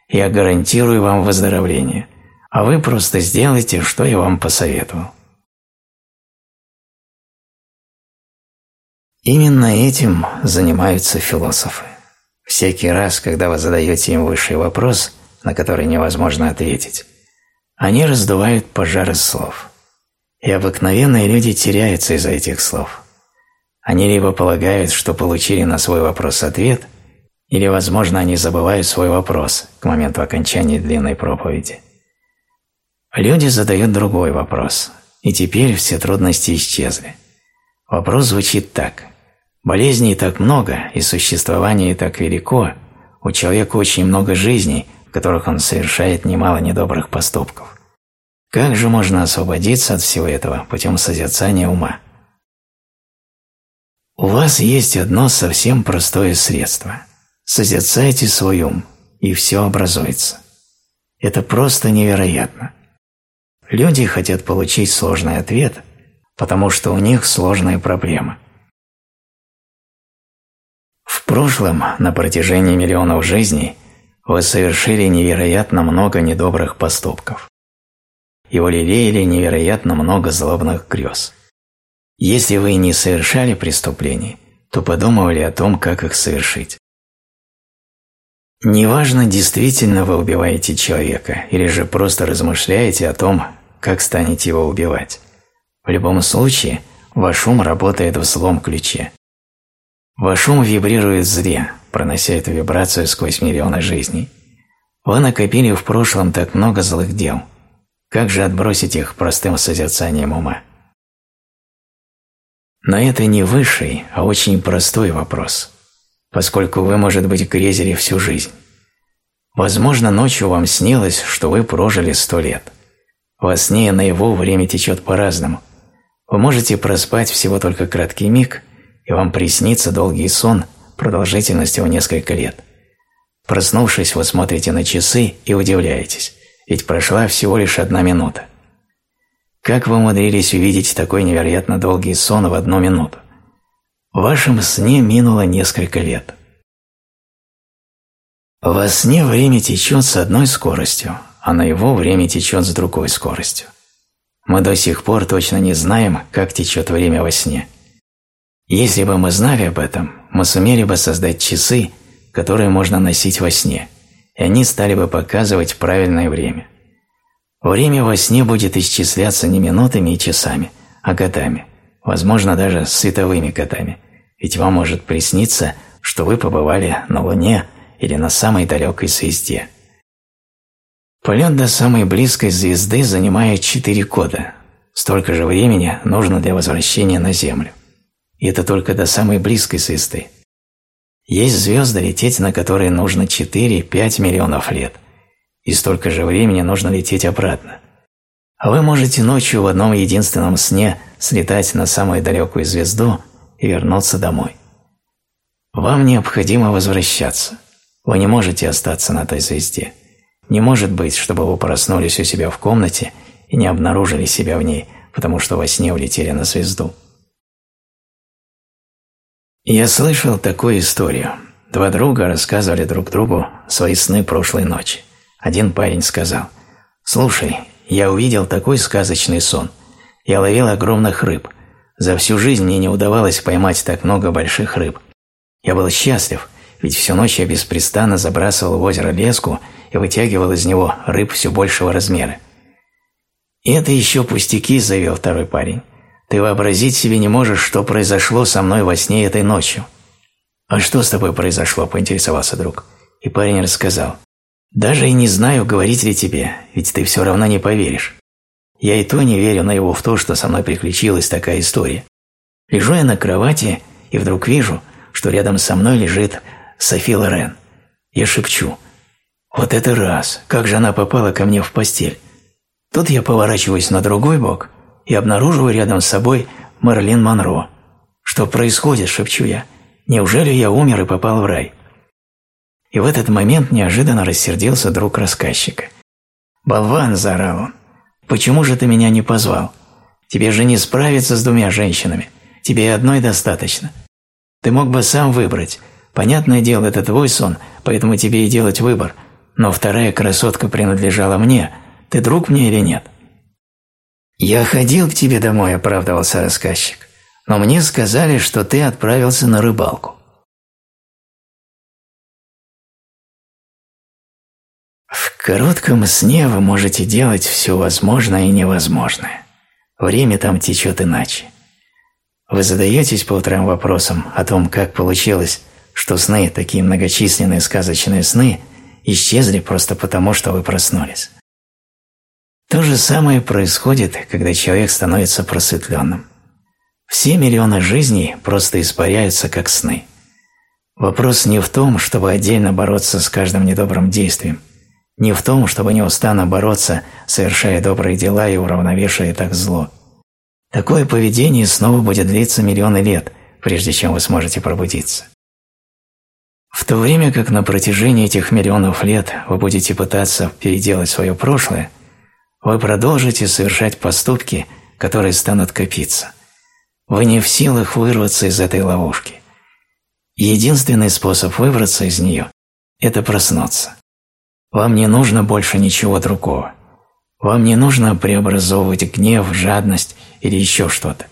Я гарантирую вам выздоровление, а вы просто сделайте, что я вам посоветовал. Именно этим занимаются философы. Всякий раз, когда вы задаете им высший вопрос, на который невозможно ответить, они раздувают пожар из слов. И обыкновенные люди теряются из-за этих слов. Они либо полагают, что получили на свой вопрос ответ, или, возможно, они забывают свой вопрос к моменту окончания длинной проповеди. Люди задают другой вопрос, и теперь все трудности исчезли. Вопрос звучит так – Болезней так много, и существование так велико, у человека очень много жизней, которых он совершает немало недобрых поступков. Как же можно освободиться от всего этого путем созерцания ума? У вас есть одно совсем простое средство. Созерцайте свой ум, и все образуется. Это просто невероятно. Люди хотят получить сложный ответ, потому что у них сложная проблема – в прошлом, на протяжении миллионов жизней, вы совершили невероятно много недобрых поступков. И вы лелеяли невероятно много злобных грез. Если вы не совершали преступлений, то подумывали о том, как их совершить. Неважно, действительно вы убиваете человека или же просто размышляете о том, как станете его убивать. В любом случае, ваш ум работает в злом ключе. Ваш ум вибрирует зря, пронося эту вибрацию сквозь миллионы жизней. Вы накопили в прошлом так много злых дел. Как же отбросить их простым созерцанием ума? Но это не высший, а очень простой вопрос, поскольку вы, может быть, грезили всю жизнь. Возможно, ночью вам снилось, что вы прожили сто лет. Во сне и наяву время течет по-разному. Вы можете проспать всего только краткий миг, и вам приснится долгий сон продолжительностью в несколько лет. Проснувшись, вы смотрите на часы и удивляетесь, ведь прошла всего лишь одна минута. Как вы умудрились увидеть такой невероятно долгий сон в одну минуту? В вашем сне минуло несколько лет. Во сне время течет с одной скоростью, а на его время течет с другой скоростью. Мы до сих пор точно не знаем, как течет время во сне – если бы мы знали об этом, мы сумели бы создать часы, которые можно носить во сне, и они стали бы показывать правильное время. Время во сне будет исчисляться не минутами и часами, а годами, возможно, даже световыми годами, ведь вам может присниться, что вы побывали на Луне или на самой далекой звезде. Полет до самой близкой звезды занимает 4 года. Столько же времени нужно для возвращения на Землю. И это только до самой близкой звезды. Есть звезды, лететь на которые нужно 4-5 миллионов лет, и столько же времени нужно лететь обратно. А вы можете ночью в одном единственном сне слетать на самую далекую звезду и вернуться домой. Вам необходимо возвращаться. Вы не можете остаться на той звезде. Не может быть, чтобы вы проснулись у себя в комнате и не обнаружили себя в ней, потому что во сне улетели на звезду. Я слышал такую историю. Два друга рассказывали друг другу свои сны прошлой ночи. Один парень сказал, «Слушай, я увидел такой сказочный сон. Я ловил огромных рыб. За всю жизнь мне не удавалось поймать так много больших рыб. Я был счастлив, ведь всю ночь я беспрестанно забрасывал в озеро леску и вытягивал из него рыб все большего размера. «И это еще пустяки», – заявил второй парень. «Ты вообразить себе не можешь, что произошло со мной во сне этой ночью». «А что с тобой произошло?» – поинтересовался друг. И парень рассказал. «Даже и не знаю, говорить ли тебе, ведь ты все равно не поверишь. Я и то не верю на его в то, что со мной приключилась такая история. Лежу я на кровати и вдруг вижу, что рядом со мной лежит Софи Лорен. Я шепчу. Вот это раз, как же она попала ко мне в постель. Тут я поворачиваюсь на другой бок и обнаруживаю рядом с собой Марлин Монро. Что происходит, шепчу я. Неужели я умер и попал в рай? И в этот момент неожиданно рассердился друг рассказчика. «Болван!» – заорал он. Почему же ты меня не позвал? Тебе же не справиться с двумя женщинами. Тебе и одной достаточно. Ты мог бы сам выбрать. Понятное дело, это твой сон, поэтому тебе и делать выбор. Но вторая красотка принадлежала мне. Ты друг мне или нет? Я ходил к тебе домой, оправдывался рассказчик. Но мне сказали, что ты отправился на рыбалку. В коротком сне вы можете делать все возможное и невозможное. Время там течет иначе. Вы задаетесь по утрам вопросом о том, как получилось, что сны, такие многочисленные сказочные сны, исчезли просто потому, что вы проснулись. То же самое происходит, когда человек становится просветленным. Все миллионы жизней просто испаряются, как сны. Вопрос не в том, чтобы отдельно бороться с каждым недобрым действием, не в том, чтобы неустанно бороться, совершая добрые дела и уравновешивая так зло. Такое поведение снова будет длиться миллионы лет, прежде чем вы сможете пробудиться. В то время как на протяжении этих миллионов лет вы будете пытаться переделать свое прошлое, вы продолжите совершать поступки, которые станут копиться. Вы не в силах вырваться из этой ловушки. Единственный способ выбраться из нее – это проснуться. Вам не нужно больше ничего другого. Вам не нужно преобразовывать гнев, жадность или еще что-то.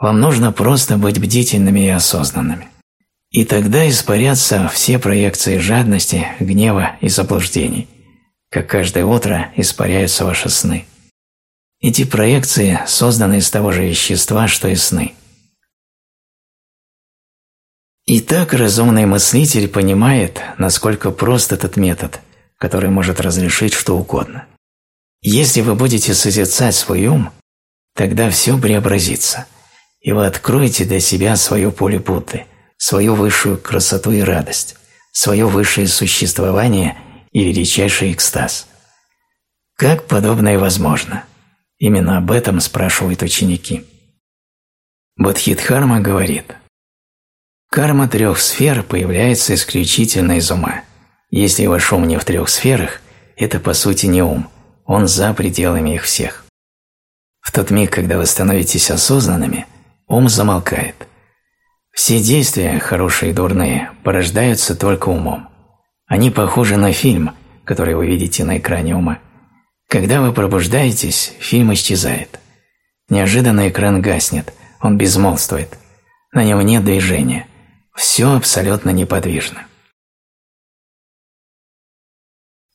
Вам нужно просто быть бдительными и осознанными. И тогда испарятся все проекции жадности, гнева и заблуждений, как каждое утро испаряются ваши сны. Эти проекции созданы из того же вещества, что и сны. Итак, разумный мыслитель понимает, насколько прост этот метод – который может разрешить что угодно. Если вы будете созерцать свой ум, тогда все преобразится, и вы откроете для себя свое поле Будды, свою высшую красоту и радость, свое высшее существование и величайший экстаз. Как подобное возможно? Именно об этом спрашивают ученики. Бодхидхарма говорит, карма трех сфер появляется исключительно из ума – если ваш ум не в трех сферах, это по сути не ум, он за пределами их всех. В тот миг, когда вы становитесь осознанными, ум замолкает. Все действия, хорошие и дурные, порождаются только умом. Они похожи на фильм, который вы видите на экране ума. Когда вы пробуждаетесь, фильм исчезает. Неожиданно экран гаснет, он безмолвствует. На нем нет движения. Все абсолютно неподвижно.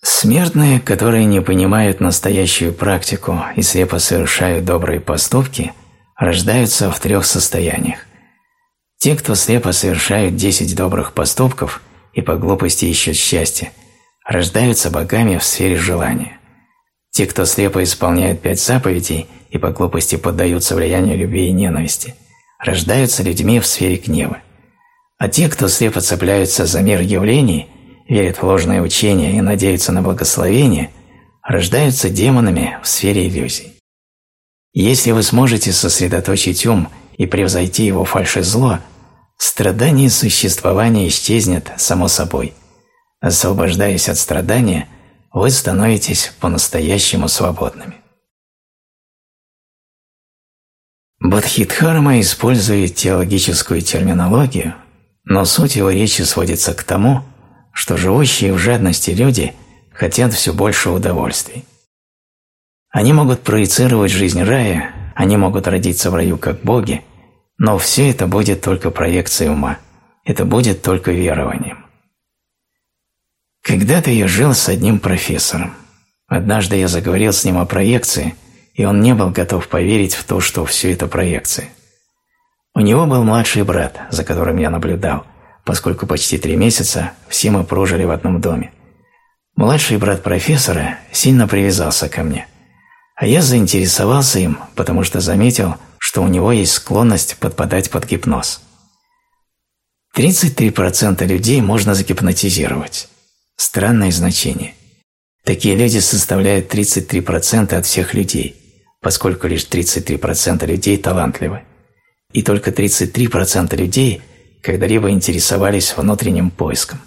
Смертные, которые не понимают настоящую практику и слепо совершают добрые поступки, рождаются в трех состояниях. Те, кто слепо совершают десять добрых поступков и по глупости ищут счастье, рождаются богами в сфере желания. Те, кто слепо исполняют пять заповедей и по глупости поддаются влиянию любви и ненависти, рождаются людьми в сфере гнева. А те, кто слепо цепляются за мир явлений верят в ложное учение и надеются на благословение, рождаются демонами в сфере иллюзий. Если вы сможете сосредоточить ум и превзойти его фальши-зло, страдание существования исчезнет само собой. Освобождаясь от страдания, вы становитесь по-настоящему свободными. Бодхидхарма использует теологическую терминологию, но суть его речи сводится к тому, что живущие в жадности люди хотят все больше удовольствий. Они могут проецировать жизнь рая, они могут родиться в раю как боги, Но все это будет только проекцией ума. Это будет только верованием. Когда-то я жил с одним профессором. Однажды я заговорил с ним о проекции, и он не был готов поверить в то, что все это проекция. У него был младший брат, за которым я наблюдал, поскольку почти три месяца все мы прожили в одном доме. Младший брат профессора сильно привязался ко мне, а я заинтересовался им, потому что заметил, что у него есть склонность подпадать под гипноз. 33% людей можно загипнотизировать. Странное значение. Такие люди составляют 33% от всех людей, поскольку лишь 33% людей талантливы. И только 33% людей когда-либо интересовались внутренним поиском.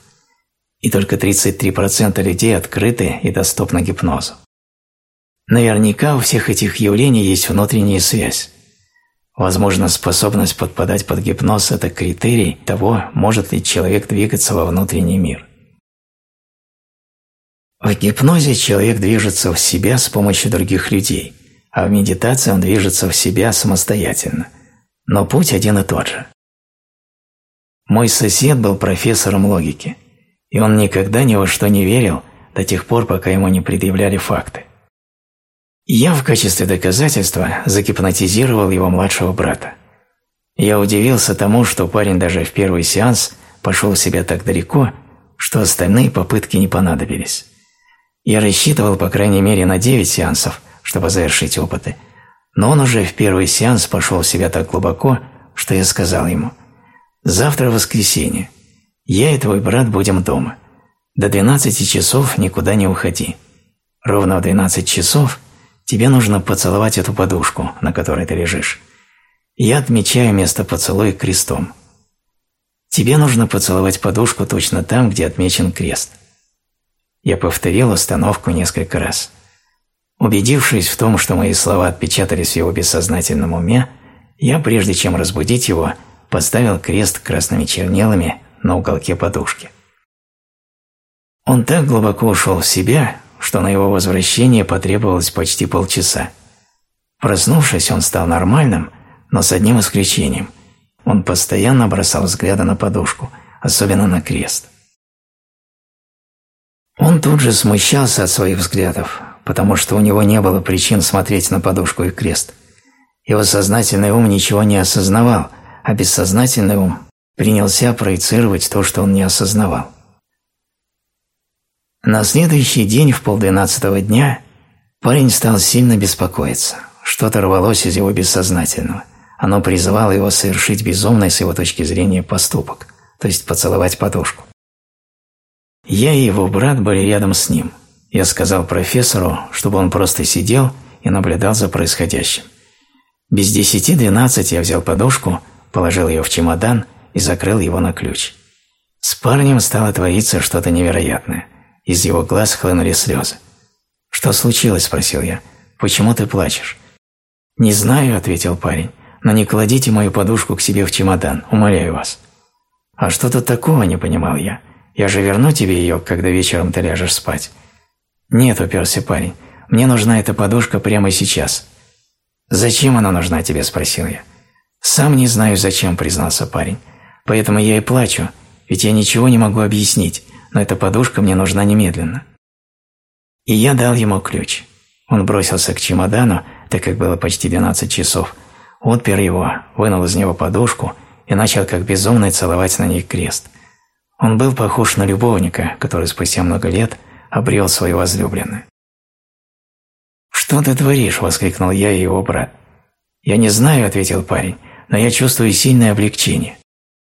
И только 33% людей открыты и доступны гипнозу. Наверняка у всех этих явлений есть внутренняя связь. Возможно, способность подпадать под гипноз – это критерий того, может ли человек двигаться во внутренний мир. В гипнозе человек движется в себя с помощью других людей, а в медитации он движется в себя самостоятельно. Но путь один и тот же. Мой сосед был профессором логики, и он никогда ни во что не верил до тех пор, пока ему не предъявляли факты. Я в качестве доказательства загипнотизировал его младшего брата. Я удивился тому, что парень даже в первый сеанс пошел себя так далеко, что остальные попытки не понадобились. Я рассчитывал, по крайней мере, на 9 сеансов, чтобы завершить опыты, но он уже в первый сеанс пошел себя так глубоко, что я сказал ему «Завтра воскресенье. Я и твой брат будем дома. До 12 часов никуда не уходи. Ровно в 12 часов тебе нужно поцеловать эту подушку, на которой ты лежишь. Я отмечаю место поцелуя крестом. Тебе нужно поцеловать подушку точно там, где отмечен крест. Я повторил установку несколько раз. Убедившись в том, что мои слова отпечатались в его бессознательном уме, я, прежде чем разбудить его, поставил крест красными чернилами на уголке подушки. Он так глубоко ушел в себя, что на его возвращение потребовалось почти полчаса. Проснувшись, он стал нормальным, но с одним исключением. Он постоянно бросал взгляды на подушку, особенно на крест. Он тут же смущался от своих взглядов, потому что у него не было причин смотреть на подушку и крест. Его сознательный ум ничего не осознавал, а бессознательный ум принялся проецировать то, что он не осознавал. На следующий день в полдвенадцатого дня парень стал сильно беспокоиться. Что-то рвалось из его бессознательного. Оно призывало его совершить безумный с его точки зрения поступок, то есть поцеловать подушку. Я и его брат были рядом с ним. Я сказал профессору, чтобы он просто сидел и наблюдал за происходящим. Без десяти двенадцать я взял подушку, положил ее в чемодан и закрыл его на ключ. С парнем стало твориться что-то невероятное. Из его глаз хлынули слезы. «Что случилось?» – спросил я. «Почему ты плачешь?» «Не знаю», – ответил парень, – «но не кладите мою подушку к себе в чемодан, умоляю вас». «А что тут такого?» – не понимал я. Я же верну тебе ее, когда вечером ты ляжешь спать». «Нет», — уперся парень, — «мне нужна эта подушка прямо сейчас». «Зачем она нужна тебе?» – спросил я. «Сам не знаю, зачем», – признался парень. «Поэтому я и плачу, ведь я ничего не могу объяснить, но эта подушка мне нужна немедленно». И я дал ему ключ. Он бросился к чемодану, так как было почти 12 часов, отпер его, вынул из него подушку и начал как безумный целовать на ней крест – он был похож на любовника, который спустя много лет обрел свою возлюбленную. «Что ты творишь?» – воскликнул я и его брат. «Я не знаю», – ответил парень, – «но я чувствую сильное облегчение.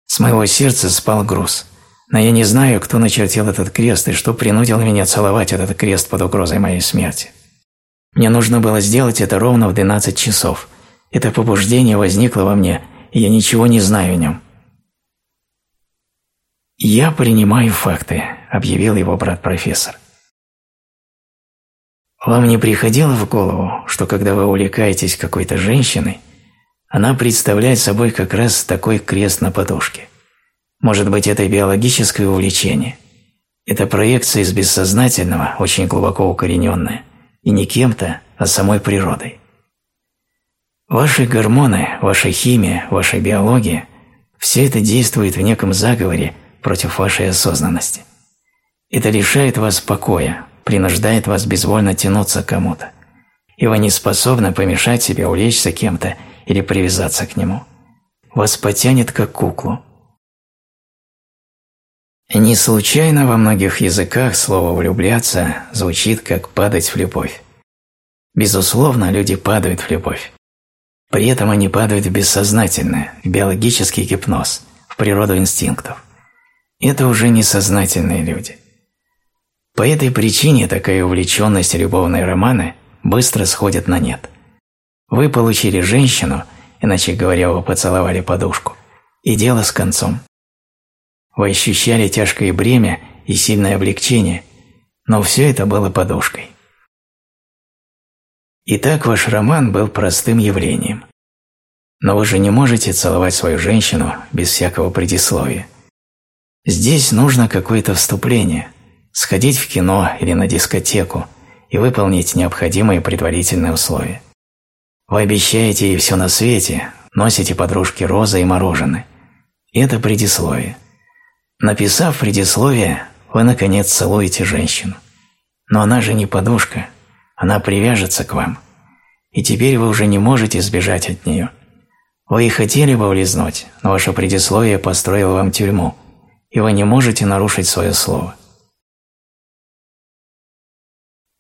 С моего сердца спал груз. Но я не знаю, кто начертил этот крест и что принудило меня целовать этот крест под угрозой моей смерти. Мне нужно было сделать это ровно в 12 часов. Это побуждение возникло во мне, и я ничего не знаю о нем. «Я принимаю факты», – объявил его брат-профессор. Вам не приходило в голову, что когда вы увлекаетесь какой-то женщиной, она представляет собой как раз такой крест на подушке? Может быть, это биологическое увлечение? Это проекция из бессознательного, очень глубоко укорененная, и не кем-то, а самой природой. Ваши гормоны, ваша химия, ваша биология – все это действует в неком заговоре против вашей осознанности. Это лишает вас покоя, принуждает вас безвольно тянуться к кому-то, и вы не способны помешать себе улечься кем-то или привязаться к нему. Вас потянет как куклу. Не случайно во многих языках слово «влюбляться» звучит как «падать в любовь». Безусловно, люди падают в любовь. При этом они падают в бессознательное, в биологический гипноз, в природу инстинктов. Это уже несознательные люди. По этой причине такая увлеченность и любовные романы быстро сходят на нет. Вы получили женщину, иначе говоря, вы поцеловали подушку, и дело с концом. Вы ощущали тяжкое бремя и сильное облегчение, но все это было подушкой. Итак, ваш роман был простым явлением. Но вы же не можете целовать свою женщину без всякого предисловия. Здесь нужно какое-то вступление, сходить в кино или на дискотеку и выполнить необходимые предварительные условия. Вы обещаете ей все на свете, носите подружке розы и мороженое. Это предисловие. Написав предисловие, вы, наконец, целуете женщину. Но она же не подушка, она привяжется к вам, и теперь вы уже не можете сбежать от нее. Вы и хотели бы улизнуть, но ваше предисловие построило вам тюрьму, и вы не можете нарушить свое слово.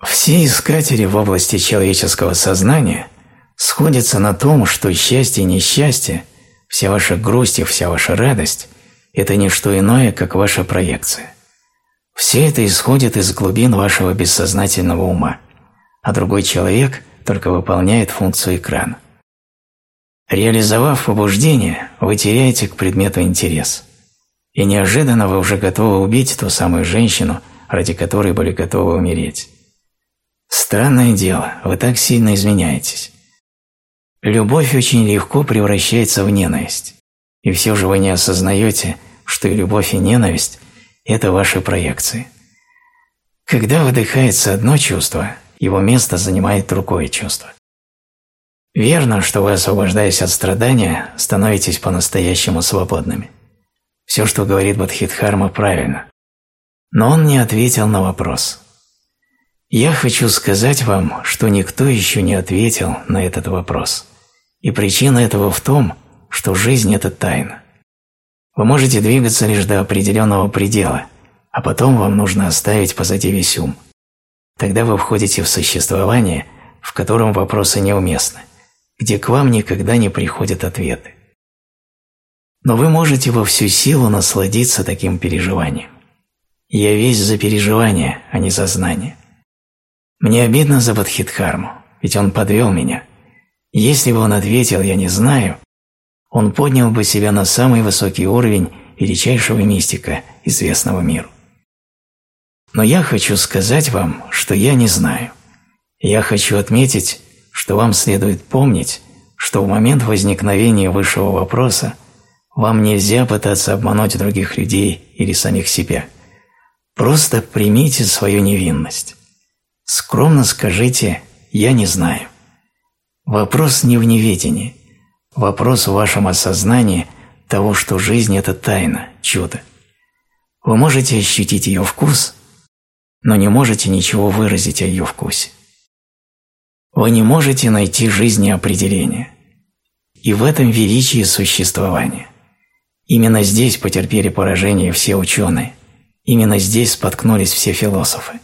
Все искатели в области человеческого сознания сходятся на том, что счастье и несчастье, вся ваша грусть и вся ваша радость – это не что иное, как ваша проекция. Все это исходит из глубин вашего бессознательного ума а другой человек только выполняет функцию экрана. Реализовав побуждение, вы теряете к предмету интерес. И неожиданно вы уже готовы убить ту самую женщину, ради которой были готовы умереть. Странное дело, вы так сильно изменяетесь. Любовь очень легко превращается в ненависть. И все же вы не осознаете, что и любовь, и ненависть – это ваши проекции. Когда выдыхается одно чувство, его место занимает другое чувство. Верно, что вы, освобождаясь от страдания, становитесь по-настоящему свободными. Все, что говорит Бадхидхарма, правильно. Но он не ответил на вопрос. Я хочу сказать вам, что никто еще не ответил на этот вопрос. И причина этого в том, что жизнь – это тайна. Вы можете двигаться лишь до определенного предела, а потом вам нужно оставить позади весь ум – Тогда вы входите в существование, в котором вопросы неуместны, где к вам никогда не приходят ответы. Но вы можете во всю силу насладиться таким переживанием. Я весь за переживание, а не за знание. Мне обидно за Бадхидхарму, ведь он подвел меня. Если бы он ответил «я не знаю», он поднял бы себя на самый высокий уровень величайшего мистика, известного миру. Но я хочу сказать вам, что я не знаю. Я хочу отметить, что вам следует помнить, что в момент возникновения высшего вопроса вам нельзя пытаться обмануть других людей или самих себя. Просто примите свою невинность. Скромно скажите «я не знаю». Вопрос не в неведении. Вопрос в вашем осознании того, что жизнь – это тайна, чудо. Вы можете ощутить ее вкус – но не можете ничего выразить о ее вкусе. Вы не можете найти жизни определения. И в этом величие существования. Именно здесь потерпели поражение все ученые. Именно здесь споткнулись все философы.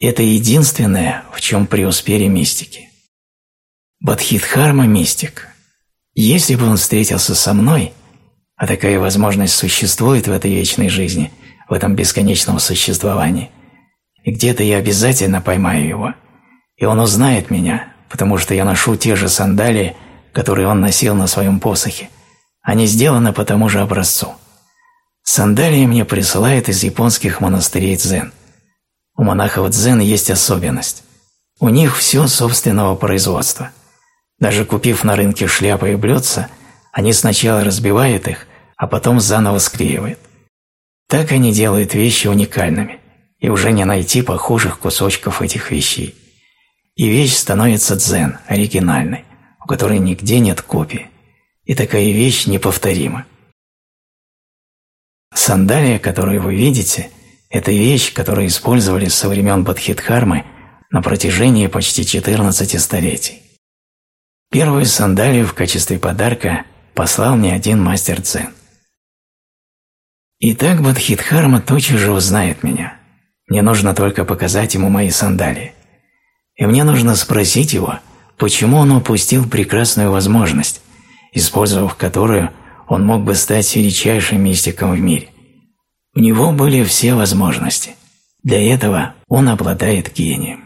Это единственное, в чем преуспели мистики. Бадхидхарма – мистик. Если бы он встретился со мной, а такая возможность существует в этой вечной жизни, в этом бесконечном существовании – и где-то я обязательно поймаю его. И он узнает меня, потому что я ношу те же сандалии, которые он носил на своем посохе. Они сделаны по тому же образцу. Сандалии мне присылают из японских монастырей дзен. У монахов дзен есть особенность. У них все собственного производства. Даже купив на рынке шляпы и блюдца, они сначала разбивают их, а потом заново склеивают. Так они делают вещи уникальными и уже не найти похожих кусочков этих вещей. И вещь становится дзен, оригинальной, у которой нигде нет копии, и такая вещь неповторима. Сандалия, которую вы видите, это вещь, которую использовали со времен Бадхидхармы на протяжении почти 14 столетий. Первую сандалию в качестве подарка послал мне один мастер дзен. Итак, Бадхидхарма тотчас же узнает меня. Мне нужно только показать ему мои сандалии. И мне нужно спросить его, почему он упустил прекрасную возможность, использовав которую он мог бы стать величайшим мистиком в мире. У него были все возможности. Для этого он обладает гением.